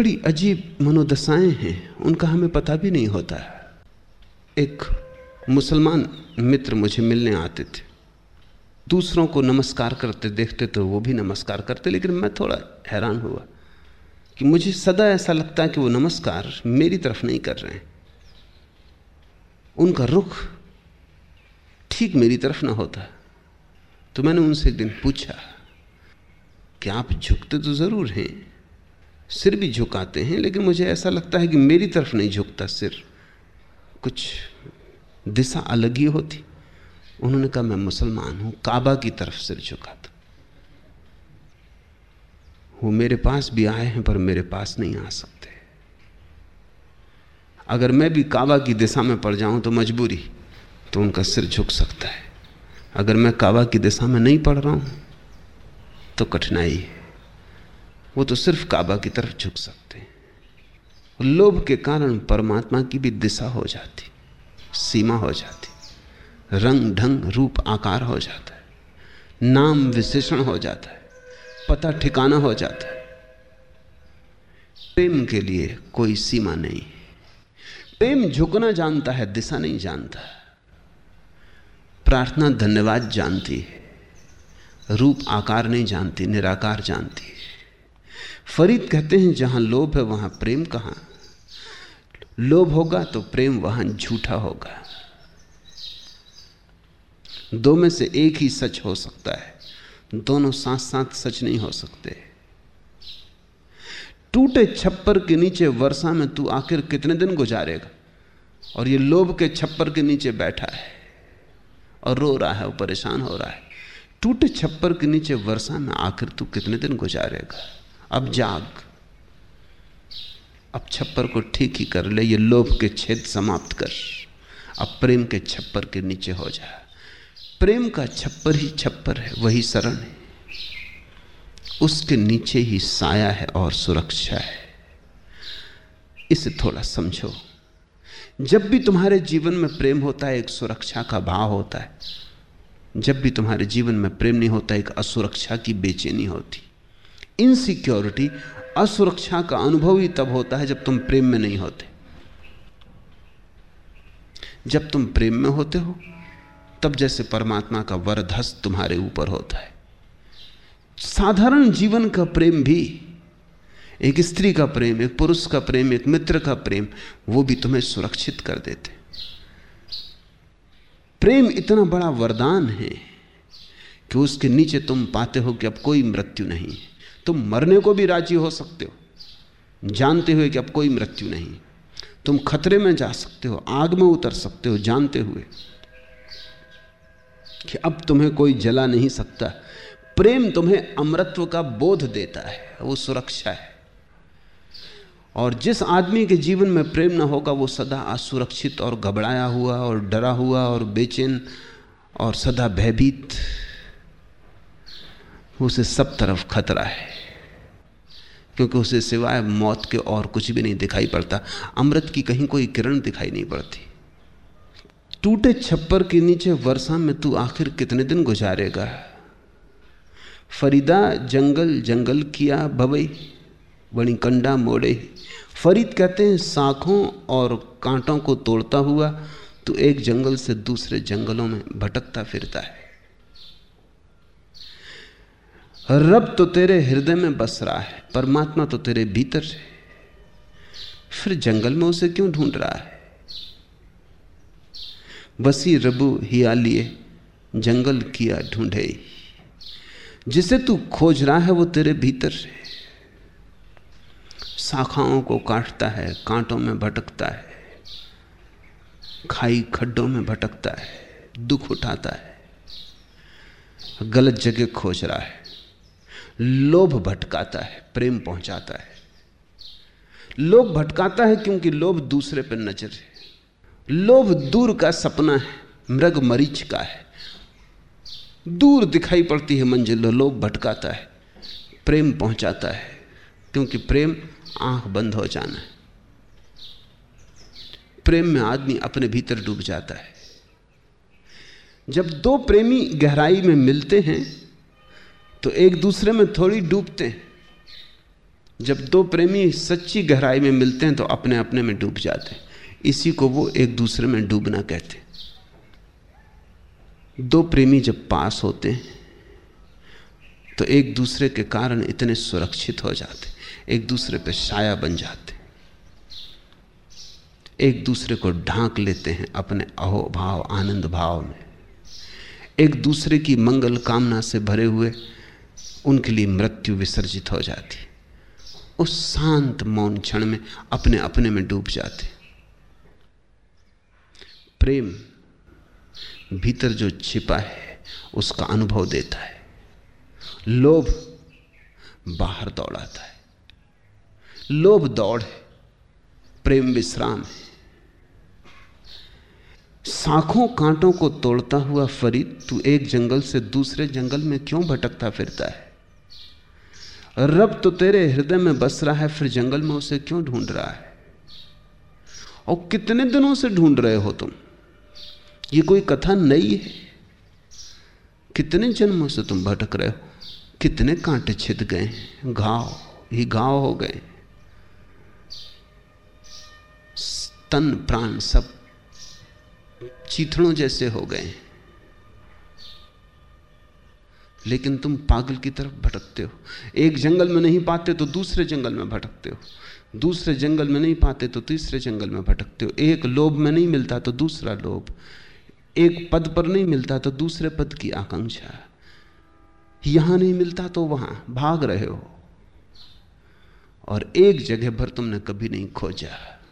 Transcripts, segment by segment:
बड़ी अजीब मनोदशाएँ हैं, उनका हमें पता भी नहीं होता। है एक मुसलमान मित्र मुझे मिलने आते थे। दूसरों को नमस्कार करते देखते तो वो भी नमस्कार करते, लेकिन मैं थोड़ा हैरान हुआ कि मुझे सदा ऐसा लगता है कि वो नमस्कार मेरी तरफ़ नहीं कर रहे हैं। उनका रुख ठीक मेरी तरफ़ ना होता। तो मैंने उनसे एक दिन पूछा कि आप झुकते तो ज़रूर हैं? सिर भी झुकाते हैं, लेकिन मुझे ऐसा लगता है कि मेरी तरफ़ नहीं झुकता सिर। कुछ दिशा अलग ही होती। उन्होंने कहा, मैं मुसलमान हूँ, काबा की तरफ़ सिर झुकाता। वो मेरे पास भी आए हैं, पर मेरे पास नहीं आ सकते। अगर मैं भी काबा की दिशा में पड़ जाऊँ तो मजबूरी तो उनका सिर झुक सकता है। अगर मैं काबा की दिशा में नहीं पड़ रहा हूँ तो कठिनाई है। वो तो सिर्फ़ काबा की तरफ़ झुक सकते हैं। लोभ के कारण परमात्मा की भी दिशा हो जाती, सीमा हो जाती, रंग ढंग, रूप आकार हो जाता है, नाम विशेषण हो जाता है, पता ठिकाना हो जाता है। प्रेम के लिए कोई सीमा नहीं प्रेम झुकना जानता है, दिशा नहीं जानता प्रार्थना धन्यवाद जानती है, रूप आकार नहीं जानती, निराकार जानती है। फरीद कहते हैं, जहाँ लोभ है, वहाँ प्रेम कहाँ? लोभ होगा तो प्रेम वहाँ झूठा होगा। दो में से एक ही सच हो सकता है। दोनों साथ साथ सच नहीं हो सकते। टूटे छप्पर के नीचे वर्षा में तू आखिर कितने दिन गुजारेगा? और ये लोभ के छप्पर के नीचे बैठा है और रो रहा है और परेशान हो रहा है। टूटे छप्पर के नीचे वर्षा में आखिर तू कितने दिन गुजारेगा? अब जाग। अब छप्पर को ठीक ही कर ले, ये लोभ के छेद समाप्त कर। अब प्रेम के छप्पर के नीचे हो जा। प्रेम का छप्पर ही छप्पर है, वही शरण है। उसके नीचे ही साया है और सुरक्षा है। इसे थोड़ा समझो। जब भी तुम्हारे जीवन में प्रेम होता है, एक सुरक्षा का भाव होता है। जब भी तुम्हारे जीवन में प्रेम नहीं होता, एक असुरक्षा की बेचैनी होती। इनसिक्योरिटी असुरक्षा का अनुभव ही तब होता है जब तुम प्रेम में नहीं होते। जब तुम प्रेम में होते हो, तब जैसे परमात्मा का वरधस तुम्हारे ऊपर होता है। साधारण जीवन का प्रेम भी, एक स्त्री का प्रेम, एक पुरुष का प्रेम, एक मित्र का प्रेम, वो भी तुम्हें सुरक्षित कर देते। प्रेम इतना बड़ा वरदान है कि उसके नीचे तुम पाते हो कि अब कोई मृत्यु नहीं तुम मरने को भी राज़ी हो सकते हो। जानते हुए कि अब कोई मृत्यु नहीं। तुम खतरे में जा सकते हो, आग में उतर सकते हो, जानते हुए कि अब तुम्हें कोई जला नहीं सकता। प्रेम तुम्हें अमृत्व का बोध देता है, वो सुरक्षा है। और जिस आदमी के जीवन में प्रेम ना होगा, वो सदा असुरक्षित और घबराया हुआ और डरा हुआ और बेचैन और सदा भयभीत उसे सब तरफ़ खतरा है। क्योंकि उसे सिवाय मौत के और कुछ भी नहीं दिखाई पड़ता। अमृत की कहीं कोई किरण दिखाई नहीं पड़ती। टूटे छप्पर के नीचे वर्षा में तू आखिर कितने दिन गुजारेगा? फरीदा, जंगल जंगल किया भवई बड़ी कंडा मोड़े। फरीद कहते हैं शाखों और कांटों को तोड़ता हुआ तो एक जंगल से दूसरे जंगलों में भटकता फिरता है। रब तो तेरे हृदय में बस रहा है, परमात्मा तो तेरे भीतर है। फिर जंगल में उसे क्यों ढूंढ रहा है? बसी रबु हिया लिए जंगल किया ढूंढे। जिसे तू खोज रहा है, वो तेरे भीतर है। शाखाओं को काटता है, कांटों में भटकता है। खाई खड्डों में भटकता है, दुख उठाता है। गलत जगह खोज रहा है। लोभ भटकाता है, प्रेम पहुंचाता है। लोभ भटकाता है क्योंकि लोभ दूसरे पर नज़र है। लोभ दूर का सपना है, मृग मरीच का है। दूर दिखाई पड़ती है मंजिल, लोभ भटकाता है, प्रेम पहुंचाता है, क्योंकि प्रेम आँख बंद हो जाना है। प्रेम में आदमी अपने भीतर डूब जाता है। जब दो प्रेमी गहराई में मिलते हैं तो एक दूसरे में थोड़ी डूबते हैं। जब दो प्रेमी सच्ची गहराई में मिलते हैं तो अपने अपने में डूब जाते हैं। इसी को वो एक दूसरे में डूबना कहते हैं। दो प्रेमी जब पास होते हैं तो एक दूसरे के कारण इतने सुरक्षित हो जाते एक दूसरे पे साया बन जाते एक दूसरे को ढांक लेते हैं अपने अहो भाव आनंद भाव में। एक दूसरे की मंगल कामना से भरे हुए उनके लिए मृत्यु विसर्जित हो जाती। उस शांत मौन क्षण में अपने अपने में डूब जाते। प्रेम भीतर जो छिपा है, उसका अनुभव देता है। लोभ बाहर दौड़ाता है। लोभ दौड़ है, प्रेम विश्राम है। साखों कांटों को तोड़ता हुआ फरीद, तू एक जंगल से दूसरे जंगल में क्यों भटकता फिरता है? रब तो तेरे हृदय में बस रहा है, फिर जंगल में उसे क्यों ढूंढ रहा है? और कितने दिनों से ढूंढ रहे हो तुम? ये कोई कथा नई है? कितने जन्मों से तुम भटक रहे हो? कितने कांटे छिद गए घाव ही घाव हो गए। तन प्राण सब चीथड़ों जैसे हो गए लेकिन तुम पागल की तरफ़ भटकते हो। एक जंगल में नहीं पाते तो दूसरे जंगल में भटकते हो। दूसरे जंगल में नहीं पाते तो तीसरे जंगल में भटकते हो। एक लोभ में नहीं मिलता तो दूसरा लोभ। एक पद पर नहीं मिलता तो दूसरे पद की आकांक्षा। यहाँ नहीं मिलता तो वहाँ भाग रहे हो। और एक जगह भर तुमने कभी नहीं खोजा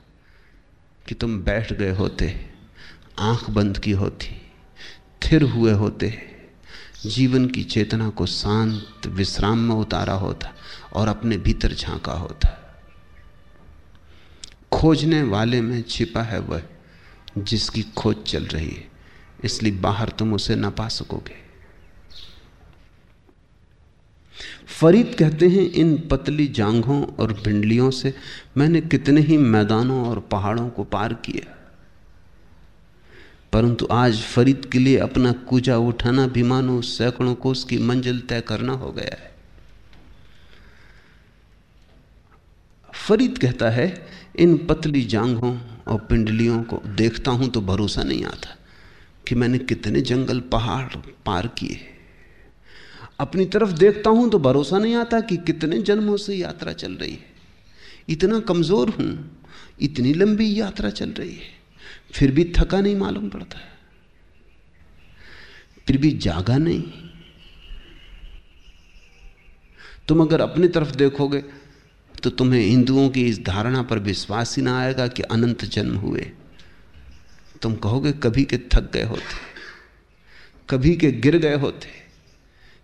कि तुम बैठ गए होते, आँख बंद की होती, थिर हुए होते। जीवन की चेतना को शांत विश्राम में उतारा होता और अपने भीतर झांका होता। खोजने वाले में छिपा है वह जिसकी खोज चल रही है, इसलिए बाहर तुम उसे ना पा सकोगे। फरीद कहते हैं, इन पतली जांघों और भिंडलियों से मैंने कितने ही मैदानों और पहाड़ों को पार किया। परंतु आज फरीद के लिए अपना कूजा उठाना भी मानो सैकड़ों को उसकी मंजिल तय करना हो गया है। फरीद कहता है, इन पतली जांघों और पिंडलियों को देखता हूँ तो भरोसा नहीं आता कि मैंने कितने जंगल पहाड़ पार किए। अपनी तरफ़ देखता हूँ तो भरोसा नहीं आता कि कितने जन्मों से यात्रा चल रही है। इतना कमज़ोर हूँ, इतनी लंबी यात्रा चल रही है। फिर भी थका नहीं मालूम पड़ता फिर भी जागा नहीं। तुम अगर अपनी तरफ़ देखोगे तो तुम्हें हिंदुओं की इस धारणा पर विश्वास ही ना आएगा कि अनंत जन्म हुए। तुम कहोगे, कभी के थक गए होते, कभी के गिर गए होते,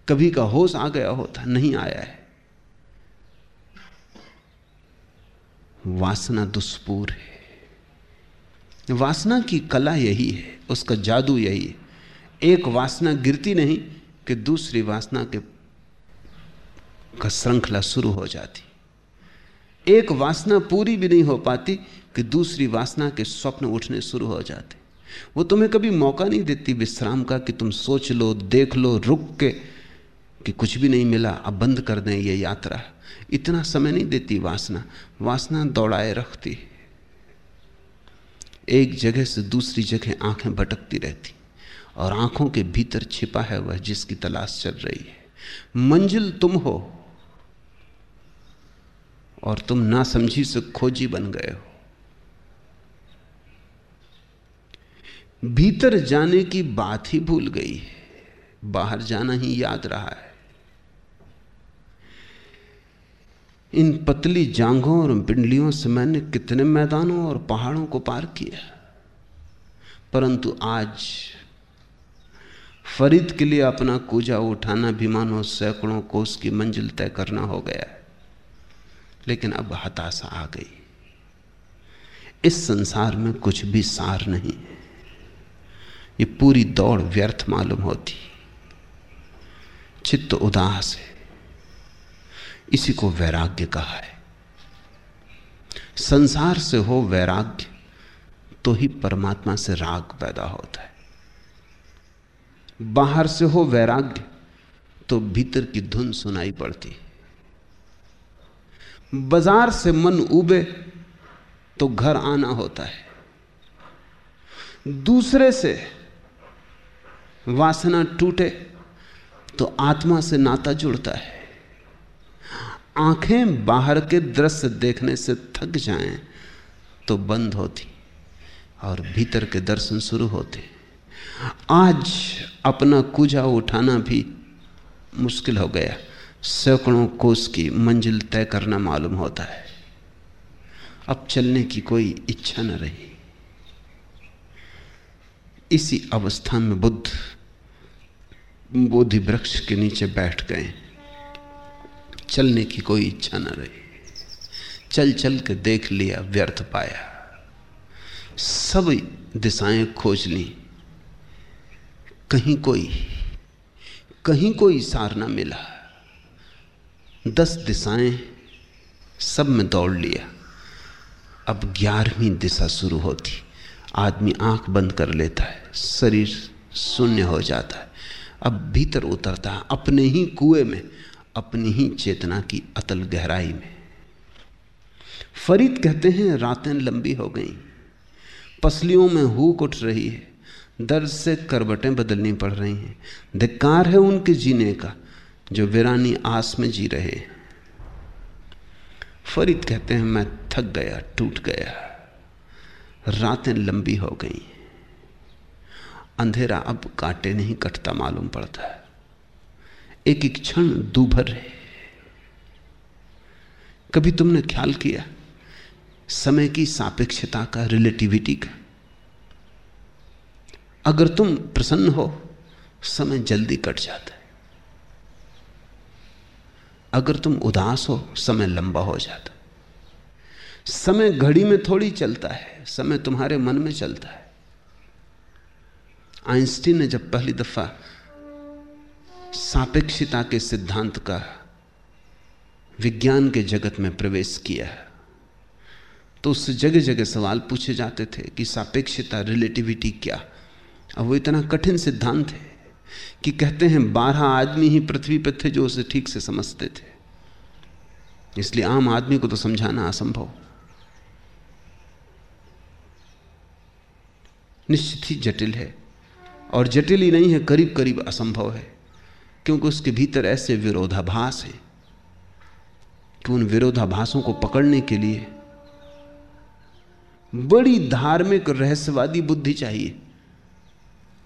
कभी का होश आ गया होता, नहीं आया है। वासना दुष्पूर है। वासना की कला यही है, उसका जादू यही है। एक वासना गिरती नहीं कि दूसरी वासना के का श्रृंखला शुरू हो जाती। एक वासना पूरी भी नहीं हो पाती कि दूसरी वासना के स्वप्न उठने शुरू हो जाते। वो तुम्हें कभी मौका नहीं देती विश्राम का कि तुम सोच लो, देख लो, रुक के कि कुछ भी नहीं मिला, अब बंद कर दें ये यात्रा। इतना समय नहीं देती वासना। वासना दौड़ाए रखती है। एक जगह से दूसरी जगह आँखें भटकती रहती और आँखों के भीतर छिपा है वह जिसकी तलाश चल रही है। मंजिल तुम हो और तुम ना समझी से खोजी बन गए हो। भीतर जाने की बात ही भूल गई है। बाहर जाना ही याद रहा है। इन पतली जांघों और पिंडलियों से मैंने कितने मैदानों और पहाड़ों को पार किया परंतु आज फरीद के लिए अपना कूजा उठाना भी मानो सैकड़ों कोस की मंजिल तय करना हो गया लेकिन अब हताशा आ गई। इस संसार में कुछ भी सार नहीं है। ये पूरी दौड़ व्यर्थ मालूम होती। चित्त उदास है। इसी को वैराग्य कहा है। संसार से हो वैराग्य तो ही परमात्मा से राग पैदा होता है। बाहर से हो वैराग्य तो भीतर की धुन सुनाई पड़ती बाज़ार से मन उबे तो घर आना होता है। दूसरे से वासना टूटे तो आत्मा से नाता जुड़ता है। आँखें बाहर के दृश्य देखने से थक जाएँ तो बंद होती और भीतर के दर्शन शुरू होते। आज अपना कुजा उठाना भी मुश्किल हो गया। सैकड़ों कोस की मंजिल तय करना मालूम होता है। अब चलने की कोई इच्छा न रही। इसी अवस्था में बुद्ध बोधि वृक्ष के नीचे बैठ गए। चलने की कोई इच्छा न रही। चल चल के देख लिया, व्यर्थ पाया। सब दिशाएँ खोज ली। कहीं कोई कहीं कोई सार ना मिला। दस दिशाएँ सब में दौड़ लिया। अब ग्यारहवीं दिशा शुरू होती। आदमी आँख बंद कर लेता है। शरीर शून्य हो जाता है। अब भीतर उतरता है। अपने ही कुएँ में अपनी ही चेतना की अतल गहराई में। फरीद कहते हैं, रातें लंबी हो गई। पसलियों में हुक उठ रही है। दर्द से करवटें बदलनी पड़ रही हैं। धिक्कार है उनके जीने का, जो वीरानी आस में जी रहे हैं। फरीद कहते हैं, मैं थक गया, टूट गया। रातें लंबी हो गई। अंधेरा अब काटे नहीं कटता, मालूम पड़ता है। एक एक क्षण दूभर है कभी तुमने ख्याल किया, समय की सापेक्षता का रिलेटिविटी का? अगर तुम प्रसन्न हो, समय जल्दी कट जाता है। अगर तुम उदास हो, समय लंबा हो जाता समय घड़ी में थोड़ी चलता है, समय तुम्हारे मन में चलता है। आइंस्टीन ने जब पहली दफ़ा सापेक्षिता के सिद्धांत का विज्ञान के जगत में प्रवेश किया तो उससे जगह जगह सवाल पूछे जाते थे कि सापेक्षिता, रिलेटिविटी क्या? अब वो इतना कठिन सिद्धांत है कि कहते हैं बारह आदमी ही पृथ्वी पर थे जो उसे ठीक से समझते थे। इसलिए आम आदमी को तो समझाना असंभव। निश्चित ही जटिल है। और जटिल ही नहीं है करीब करीब असंभव है। क्योंकि उसके भीतर ऐसे विरोधाभास हैं कि उन विरोधाभासों को पकड़ने के लिए बड़ी धार्मिक रहस्यवादी बुद्धि चाहिए,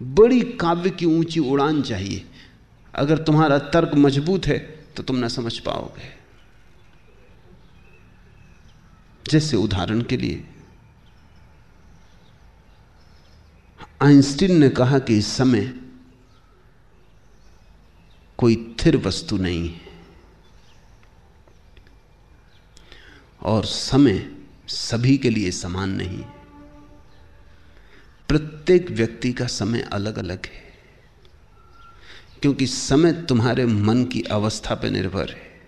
बड़ी काव्य की ऊँची उड़ान चाहिए। अगर तुम्हारा तर्क मज़बूत है तो तुम ना समझ पाओगे। जैसे उदाहरण के लिए, आइंस्टीन ने कहा कि इस समय कोई थिर वस्तु नहीं है। और समय सभी के लिए समान नहीं। प्रत्येक व्यक्ति का समय अलग अलग है। क्योंकि समय तुम्हारे मन की अवस्था पर निर्भर है।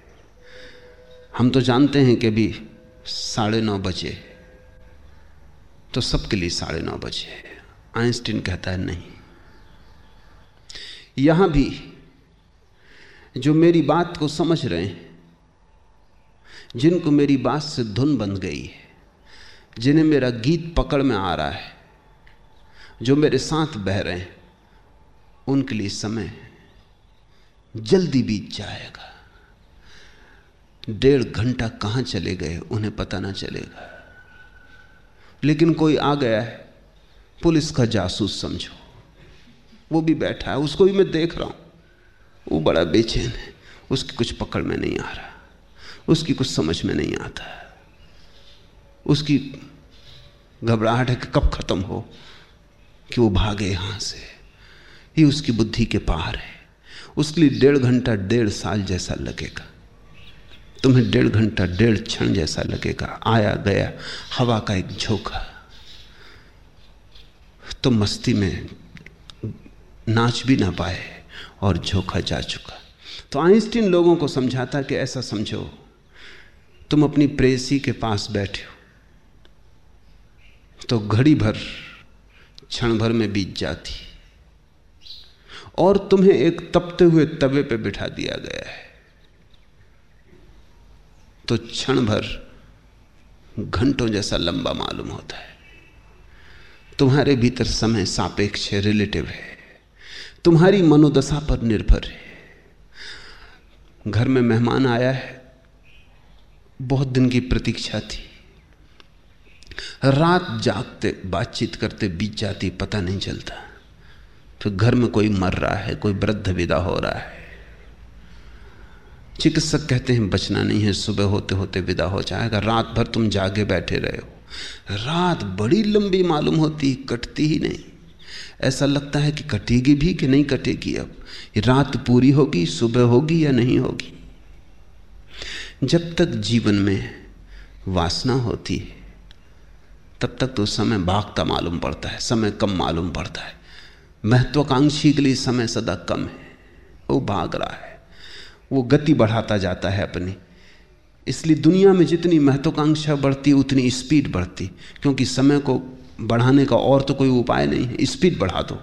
हम तो जानते हैं कि अभी साढ़े नौ बजे तो सबके लिए साढ़े नौ बजे आइंस्टीन कहता है नहीं। यहाँ भी जो मेरी बात को समझ रहे हैं, जिनको मेरी बात से धुन बन गई है, जिन्हें मेरा गीत पकड़ में आ रहा है, जो मेरे साथ बह रहे हैं, उनके लिए समय जल्दी बीत जाएगा। डेढ़ घंटा कहाँ चले गए, उन्हें पता ना चलेगा। लेकिन कोई आ गया है, पुलिस का जासूस समझो। वो भी बैठा है, उसको भी मैं देख रहा हूँ। वो बड़ा बेचैन है। उसकी कुछ पकड़ में नहीं आ रहा। उसकी कुछ समझ में नहीं आता। उसकी घबराहट है कि कब खत्म हो कि वो भागे यहाँ से। ये उसकी बुद्धि के पार है। उसके लिए डेढ़ घंटा, डेढ़ साल जैसा लगेगा। तुम्हें डेढ़ घंटा, डेढ़ क्षण जैसा लगेगा। आया गया हवा का एक झोंका। तो मस्ती में नाच भी ना पाए। और झोंका जा चुका। तो आइंस्टीन लोगों को समझाता कि ऐसा समझो, तुम अपनी प्रेसी के पास बैठे हो तो घड़ी भर, क्षण भर में बीत जाती। और तुम्हें एक तपते हुए तवे पे बिठा दिया गया है। तो क्षण भर, घंटों जैसा लंबा मालूम होता है। तुम्हारे भीतर समय सापेक्ष है रिलेटिव है। तुम्हारी मनोदशा पर निर्भर है। घर में मेहमान आया है। बहुत दिन की प्रतीक्षा थी। रात जागते, बातचीत करते बीत जाती, पता नहीं चलता। फिर घर में कोई मर रहा है, कोई वृद्ध विदा हो रहा है। चिकित्सक कहते हैं, बचना नहीं है, सुबह होते होते विदा हो जाएगा। रात भर तुम जागे बैठे रहे हो। रात बड़ी लंबी मालूम होती, कटती ही नहीं। ऐसा लगता है कि कटेगी भी कि नहीं कटेगी अब? रात पूरी होगी, सुबह होगी या नहीं होगी? जब तक जीवन में वासना होती है, तब तक तो समय भागता मालूम पड़ता है, समय कम मालूम पड़ता है। महत्वाकांक्षी के लिए समय सदा कम है। वो भाग रहा है। वो गति बढ़ाता जाता है अपनी। इसलिए दुनिया में जितनी महत्वाकांक्षा बढ़ती, उतनी स्पीड बढ़ती, क्योंकि समय को बढ़ाने का और तो कोई उपाय नहीं है। स्पीड बढ़ा दो।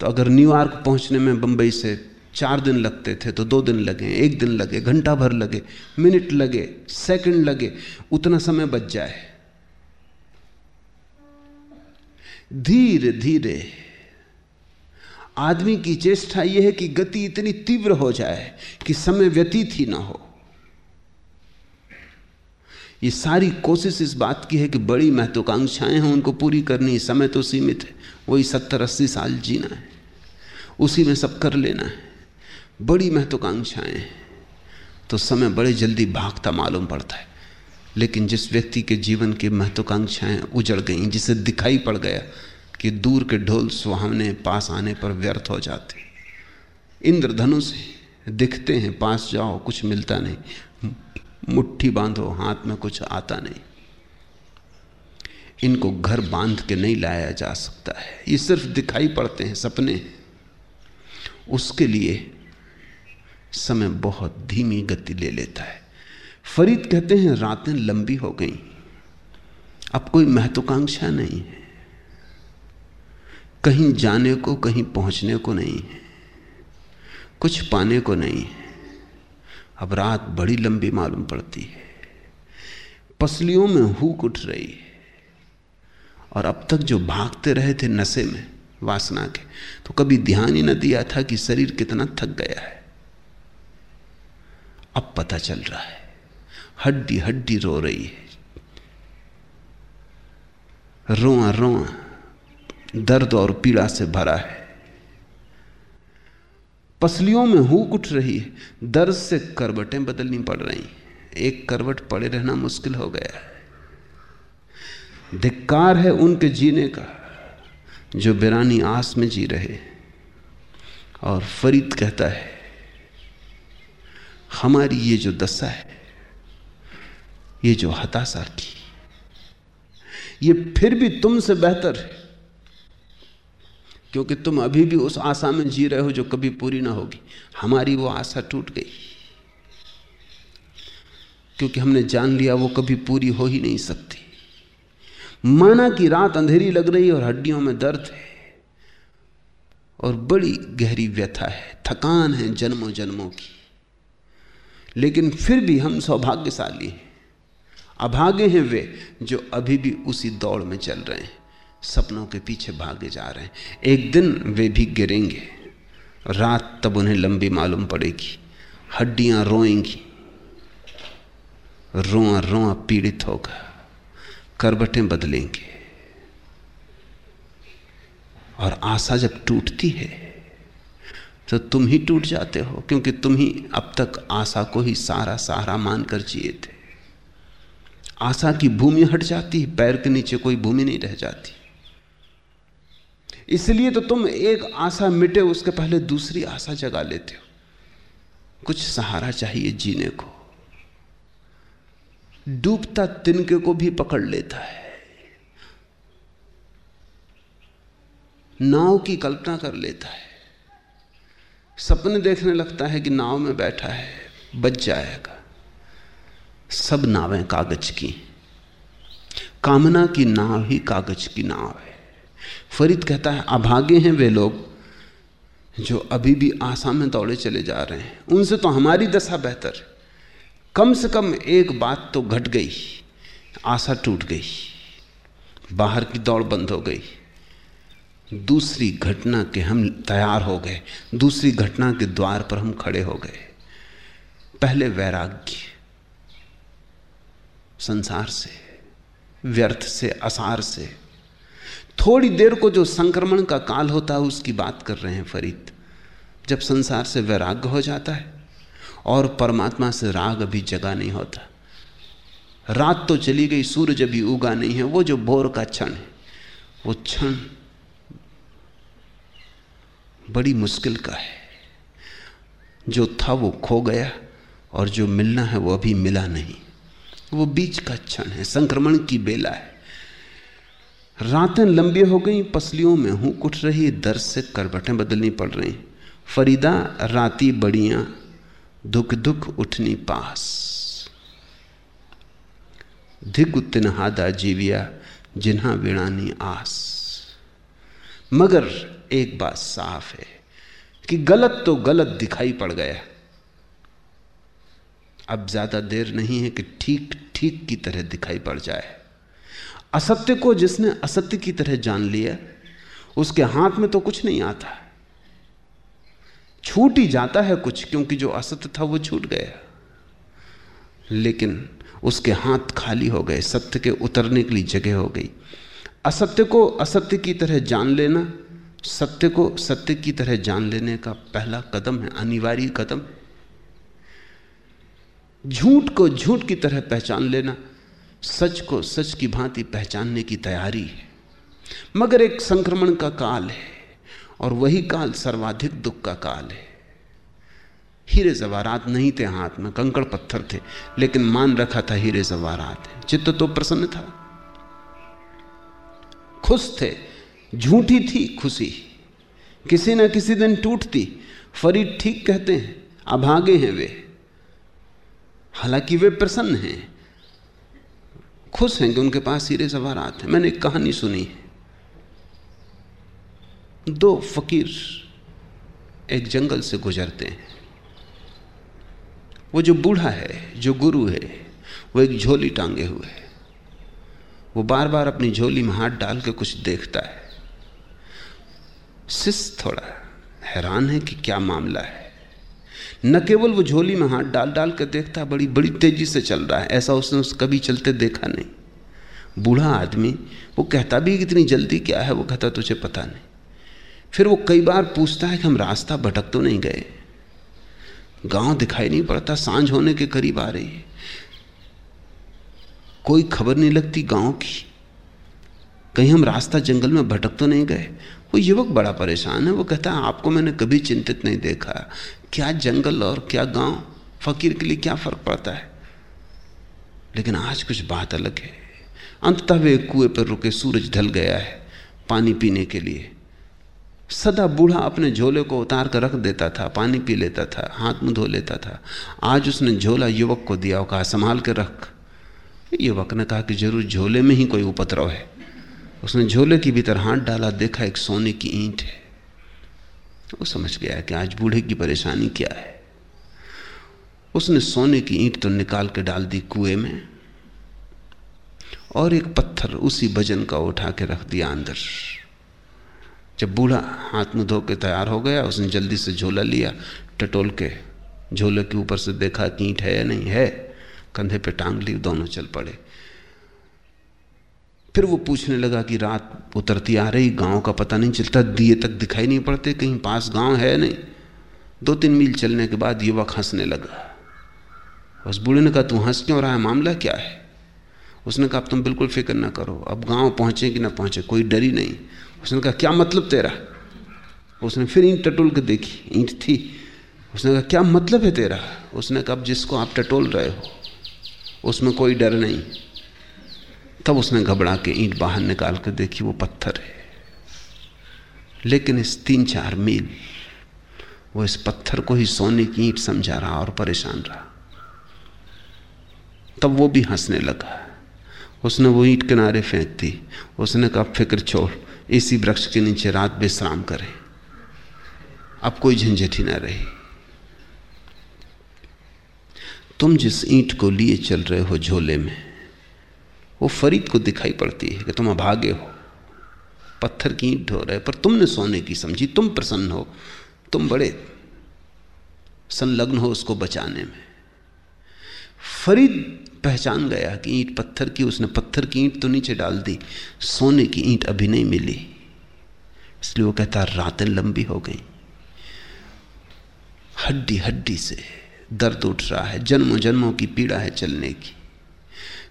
तो अगर न्यूयॉर्क पहुँचने में बंबई से चार दिन लगते थे तो दो दिन लगे, एक दिन लगे, घंटा भर लगे, मिनट लगे, सेकंड लगे, उतना समय बच जाए। धीरे धीरे आदमी की चेष्टा यह है कि गति इतनी तीव्र हो जाए कि समय व्यतीत ही ना हो। ये सारी कोशिश इस बात की है कि बड़ी महत्वाकांक्षाएँ हैं, उनको पूरी करनी समय तो सीमित है। वही सत्तर, अस्सी साल जीना है। उसी में सब कर लेना है। बड़ी महत्वाकांक्षाएँ तो समय बड़े जल्दी भागता मालूम पड़ता है। लेकिन जिस व्यक्ति के जीवन की महत्वाकांक्षाएँ उजड़ गई, जिसे दिखाई पड़ गया कि दूर के ढोल सुहावने पास आने पर व्यर्थ हो जाते। इंद्रधनुष दिखते हैं, पास जाओ, कुछ मिलता नहीं। मुट्ठी बांधो, हाथ में कुछ आता नहीं। इनको घर बाँध के नहीं लाया जा सकता है। ये सिर्फ़ दिखाई पड़ते हैं, सपने उसके लिए समय बहुत धीमी गति ले लेता है। फरीद कहते हैं, रातें लंबी हो गई। अब कोई महत्वाकांक्षा नहीं है। कहीं जाने को, कहीं पहुँचने को नहीं है। कुछ पाने को नहीं है। अब रात बड़ी लंबी मालूम पड़ती है। पसलियों में हुक उठ रही है। और अब तक जो भागते रहे थे नशे में, वासना के तो कभी ध्यान ही न दिया था कि शरीर कितना थक गया है। अब पता चल रहा है हड्डी हड्डी रो रही है। रोआ रोआ दर्द और पीड़ा से भरा है। पसलियों में हुक उठ रही है। दर्द से करवटें बदलनी पड़ रही एक करवट पड़े रहना मुश्किल हो गया है। धिक्कार है उनके जीने का, जो बिरानी आस में जी रहे और फरीद कहता है, हमारी ये जो दशा है, ये जो हताशा की, ये फिर भी तुमसे बेहतर है। क्योंकि तुम अभी भी उस आशा में जी रहे हो जो कभी पूरी ना होगी। हमारी वो आशा टूट गई। क्योंकि हमने जान लिया वो कभी पूरी हो ही नहीं सकती। माना कि रात अंधेरी लग रही और हड्डियों में दर्द है। और बड़ी गहरी व्यथा है, थकान है जन्मों जन्मों की। लेकिन फिर भी हम सौभाग्यशाली हैं। अभागे हैं वे जो अभी भी उसी दौड़ में चल रहे हैं। सपनों के पीछे भागे जा रहे हैं। एक दिन वे भी गिरेंगे। रात तब उन्हें लंबी मालूम पड़ेगी। हड्डियाँ रोएँगी। रोआ रोआ पीड़ित होगा। करबटें बदलेंगे। और आशा जब टूटती है तो तुम ही टूट जाते हो, क्योंकि तुम ही अब तक आशा को ही सारा सहारा मानकर जिए थे। आशा की भूमि हट जाती है पैर के नीचे कोई भूमि नहीं रह जाती। इसलिए तो तुम एक आशा मिटे, उसके पहले दूसरी आशा जगा लेते हो। कुछ सहारा चाहिए जीने को। डूबता तिनके को भी पकड़ लेता है। नाव की कल्पना कर लेता है। सपने देखने लगता है कि नाव में बैठा है, बच जाएगा। सब नावें कागज़ की। कामना की नाव ही कागज़ की नाव है। फरीद कहता है, अभागे हैं वे लोग जो अभी भी आशा में दौड़े चले जा रहे हैं। उनसे तो हमारी दशा बेहतर। कम से कम एक बात तो घट गई। आशा टूट गई। बाहर की दौड़ बंद हो गई। दूसरी घटना के हम तैयार हो गए। दूसरी घटना के द्वार पर हम खड़े हो गए। पहले वैराग्य, संसार से, व्यर्थ से, असार से थोड़ी देर को जो संक्रमण का काल होता है, उसकी बात कर रहे हैं फरीद। जब संसार से वैराग्य हो जाता है और परमात्मा से राग अभी जगा नहीं होता। रात तो चली गई, सूरज अभी उगा नहीं है, वो जो भोर का क्षण है, वो क्षण बड़ी मुश्किल का है। जो था वो खो गया और जो मिलना है वो अभी मिला नहीं। वो बीच का क्षण है, संक्रमण की बेला है। रातें लंबी हो गई, पसलियों में हूँ कुट रही दर से करबटें बदलनी पड़ रही। फरीदा, राती बड़ियाँ, दुख दुख उठनी पास। धिग तिनहादा जीविया, जिन्हा विणानी आस। मगर एक बात साफ़ है कि गलत तो गलत दिखाई पड़ गया। अब ज़्यादा देर नहीं है कि ठीक ठीक की तरह दिखाई पड़ जाए। असत्य को जिसने असत्य की तरह जान लिया, उसके हाथ में तो कुछ नहीं आता। छूट ही जाता है कुछ, क्योंकि जो असत्य था वो छूट गया। लेकिन उसके हाथ खाली हो गए, सत्य के उतरने के लिए जगह हो गई। असत्य को असत्य की तरह जान लेना, सत्य को सत्य की तरह जान लेने का पहला कदम है, अनिवार्य कदम। झूठ को झूठ की तरह पहचान लेना सच को सच की भांति पहचानने की तैयारी है। मगर एक संक्रमण का काल है और वही काल सर्वाधिक दुख का काल है। हीरे जवारात नहीं थे हाथ में, कंकड़ पत्थर थे, लेकिन मान रखा था हीरे जवारात चित्त तो प्रसन्न था। खुश थे, झूठी थी खुशी। किसी न किसी दिन टूटती, फरीद ठीक कहते हैं, अभागे हैं वे। हालाँकि वे प्रसन्न हैं खुश हैं कि उनके पास हीरे जवारात हैं। मैंने एक कहानी सुनी है। दो फकीर एक जंगल से गुजरते हैं। वो जो बूढ़ा है, जो गुरु है, वो एक झोली टांगे हुए है। वो बार बार अपनी झोली में हाथ डाल के कुछ देखता है। शिष्य थोड़ा हैरान है कि क्या मामला है। न केवल वो झोली में हाथ डाल डाल कर देखता, बड़ी बड़ी तेज़ी से चल रहा है। ऐसा उसने उस कभी चलते देखा नहीं। बूढ़ा आदमी, वो कहता भी कितनी जल्दी क्या है, वो कहता, तुझे पता नहीं। फिर वो कई बार पूछता है कि हम रास्ता भटक तो नहीं गए? गाँव दिखाई नहीं पड़ता, साँझ होने के करीब आ रही है। कोई खबर नहीं लगती गाँव की। कहीं हम रास्ता जंगल में भटक तो नहीं गए? वो युवक बड़ा परेशान है, वो कहता है, आपको मैंने कभी चिंतित नहीं देखा। क्या जंगल और क्या गाँव? फकीर के लिए क्या फ़र्क पड़ता है? लेकिन आज कुछ बात अलग है। अंततः वे कुएँ पर रुके, सूरज ढल गया है पानी पीने के लिए। सदा बूढ़ा अपने झोले को उतार कर रख देता था, पानी पी लेता था, हाथ मुँह धो लेता था। आज उसने झोला युवक को दिया और कहा संभाल के रख। युवक ने कहा कि ज़रूर, झोले में ही कोई उपद्रव है। उसने झोले के भीतर हाथ डाला, देखा एक सोने की ईंट है। वो समझ गया कि आज बूढ़े की परेशानी क्या है। उसने सोने की ईंट तो निकाल के डाल दी कुएँ में और एक पत्थर उसी भजन का उठा के रख दिया अंदर। जब बूढ़ा हाथ मुँह धो के तैयार हो गया, उसने जल्दी से झोला लिया, टटोल के झोले के ऊपर से देखा कि ईंट है या नहीं है। कंधे पे टांग ली, दोनों चल पड़े। फिर वो पूछने लगा कि रात उतरती आ रही, गाँव का पता नहीं चलता, दिए तक दिखाई नहीं पड़ते, कहीं पास गाँव है नहीं। दो तीन मील चलने के बाद युवक हंसने लगा। उस बूढ़े ने कहा, तू हंस क्यों रहा है? मामला क्या है? उसने कहा, अब तुम बिल्कुल फ़िक्र ना करो, अब गाँव पहुँचे कि ना पहुँचे, कोई डरी नहीं। उसने कहा, क्या मतलब तेरा? उसने फिर ईंट टटोल के देखी, ईंट थी। उसने कहा, क्या मतलब है तेरा? उसने कहा, अब जिसको आप टटोल रहे हो, उसमें कोई डर नहीं। तब उसने घबरा के ईंट बाहर निकाल कर देखी वो पत्थर है। लेकिन इस तीन चार मील वो इस पत्थर को ही सोने की ईंट समझा रहा और परेशान रहा। तब वो भी हंसने लगा। उसने वो ईंट किनारे फेंक दी। उसने कहा, फ़िक्र छोड़, इसी वृक्ष के नीचे रात विश्राम करें। अब कोई झंझट ही ना रही। तुम जिस ईंट को लिए चल रहे हो झोले में वो फरीद को दिखाई पड़ती है कि तुम अभागे हो। पत्थर की ईंट ढो रहे, पर तुमने सोने की समझी, तुम प्रसन्न हो, तुम बड़े संलग्न हो उसको बचाने में। फरीद पहचान गया कि ईंट पत्थर की, उसने पत्थर की ईंट तो नीचे डाल दी, सोने की ईंट अभी नहीं मिली। इसलिए वो कहता, रातें लंबी हो गई। हड्डी हड्डी से दर्द उठ रहा है, जन्मों जन्मों की पीड़ा है चलने की।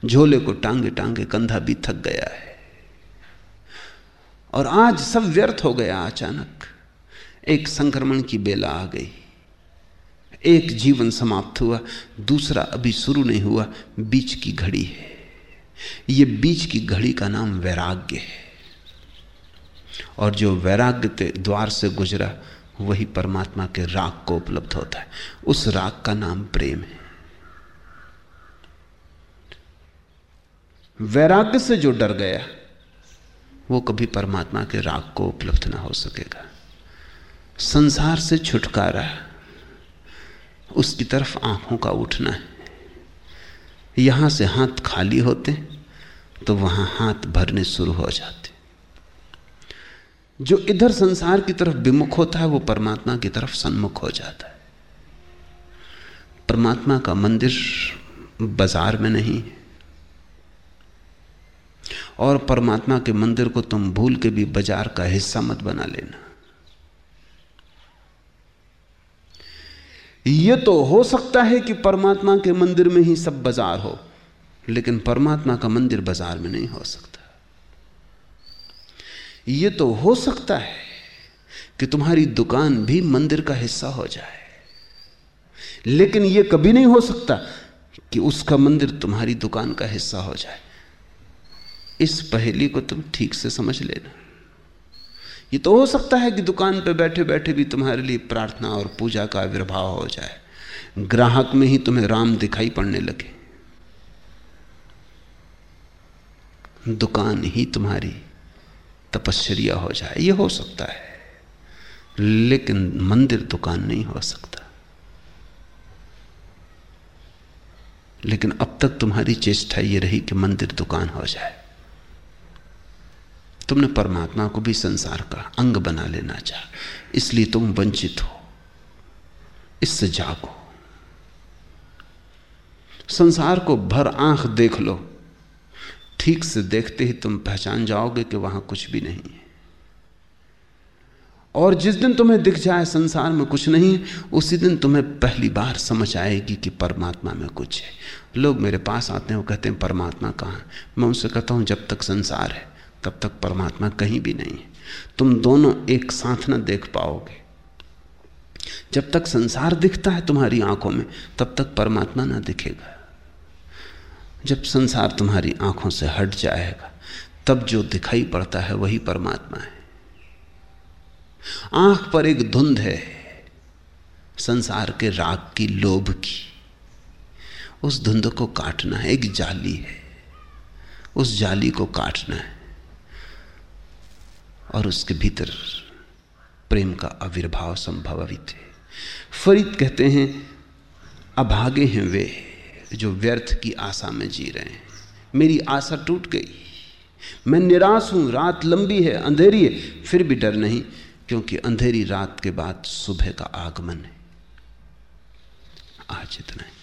झोले को टांगे टांगे कंधा भी थक गया है। और आज सब व्यर्थ हो गया अचानक। एक संक्रमण की बेला आ गई। एक जीवन समाप्त हुआ, दूसरा अभी शुरू नहीं हुआ, बीच की घड़ी है। ये बीच की घड़ी का नाम वैराग्य है। और जो वैराग्य के द्वार से गुजरा, वही परमात्मा के राग को उपलब्ध होता है। उस राग का नाम प्रेम है। वैराग्य से जो डर गया, वो कभी परमात्मा के राग को उपलब्ध ना हो सकेगा। संसार से छुटकारा उसकी तरफ़ आँखों का उठना है। यहाँ से हाथ खाली होते तो वहाँ हाथ भरने शुरू हो जाते। जो इधर संसार की तरफ़ विमुख होता है, वो परमात्मा की तरफ़ सन्मुख हो जाता है। परमात्मा का मंदिर बाज़ार में नहीं है। और परमात्मा के मंदिर को तुम भूल के भी बाज़ार का हिस्सा मत बना लेना। यह तो हो सकता है कि परमात्मा के मंदिर में ही सब बाज़ार हो, लेकिन परमात्मा का मंदिर बाज़ार में नहीं हो सकता। यह तो हो सकता है कि तुम्हारी दुकान भी मंदिर का हिस्सा हो जाए, लेकिन यह कभी नहीं हो सकता कि उसका मंदिर तुम्हारी दुकान का हिस्सा हो जाए। इस पहेली को तुम ठीक से समझ लेना। ये तो हो सकता है कि दुकान पे बैठे बैठे भी तुम्हारे लिए प्रार्थना और पूजा का आविर्भाव हो जाए। ग्राहक में ही तुम्हें राम दिखाई पड़ने लगे। दुकान ही तुम्हारी तपश्चर्या हो जाए, ये हो सकता है। लेकिन मंदिर दुकान नहीं हो सकता। लेकिन अब तक तुम्हारी चेष्टा ये रही कि मंदिर दुकान हो जाए। तुमने परमात्मा को भी संसार का अंग बना लेना चाह। इसलिए तुम वंचित हो। इससे जागो। संसार को भर आँख देख लो। ठीक से देखते ही तुम पहचान जाओगे कि वहाँ कुछ भी नहीं है। और जिस दिन तुम्हें दिख जाए संसार में कुछ नहीं, उसी दिन तुम्हें पहली बार समझ आएगी कि परमात्मा में कुछ है। लोग मेरे पास आते हैं, वो कहते हैं, परमात्मा कहाँ मैं उनसे कहता हूँ, जब तक संसार है तब तक परमात्मा कहीं भी नहीं है। तुम दोनों एक साथ ना देख पाओगे। जब तक संसार दिखता है तुम्हारी आँखों में, तब तक परमात्मा ना दिखेगा। जब संसार तुम्हारी आँखों से हट जाएगा, तब जो दिखाई पड़ता है वही परमात्मा है। आँख पर एक धुंध है संसार के राग की लोभ की। उस धुंध को काटना है, एक जाली है। उस जाली को काटना है। और उसके भीतर प्रेम का आविर्भाव संभवित है। फरीद कहते हैं, अभागे हैं वे जो व्यर्थ की आशा में जी रहे हैं। मेरी आशा टूट गई। मैं निराश हूँ। रात लंबी है, अंधेरी है। फिर भी डर नहीं, क्योंकि अंधेरी रात के बाद सुबह का आगमन है। आज इतना है।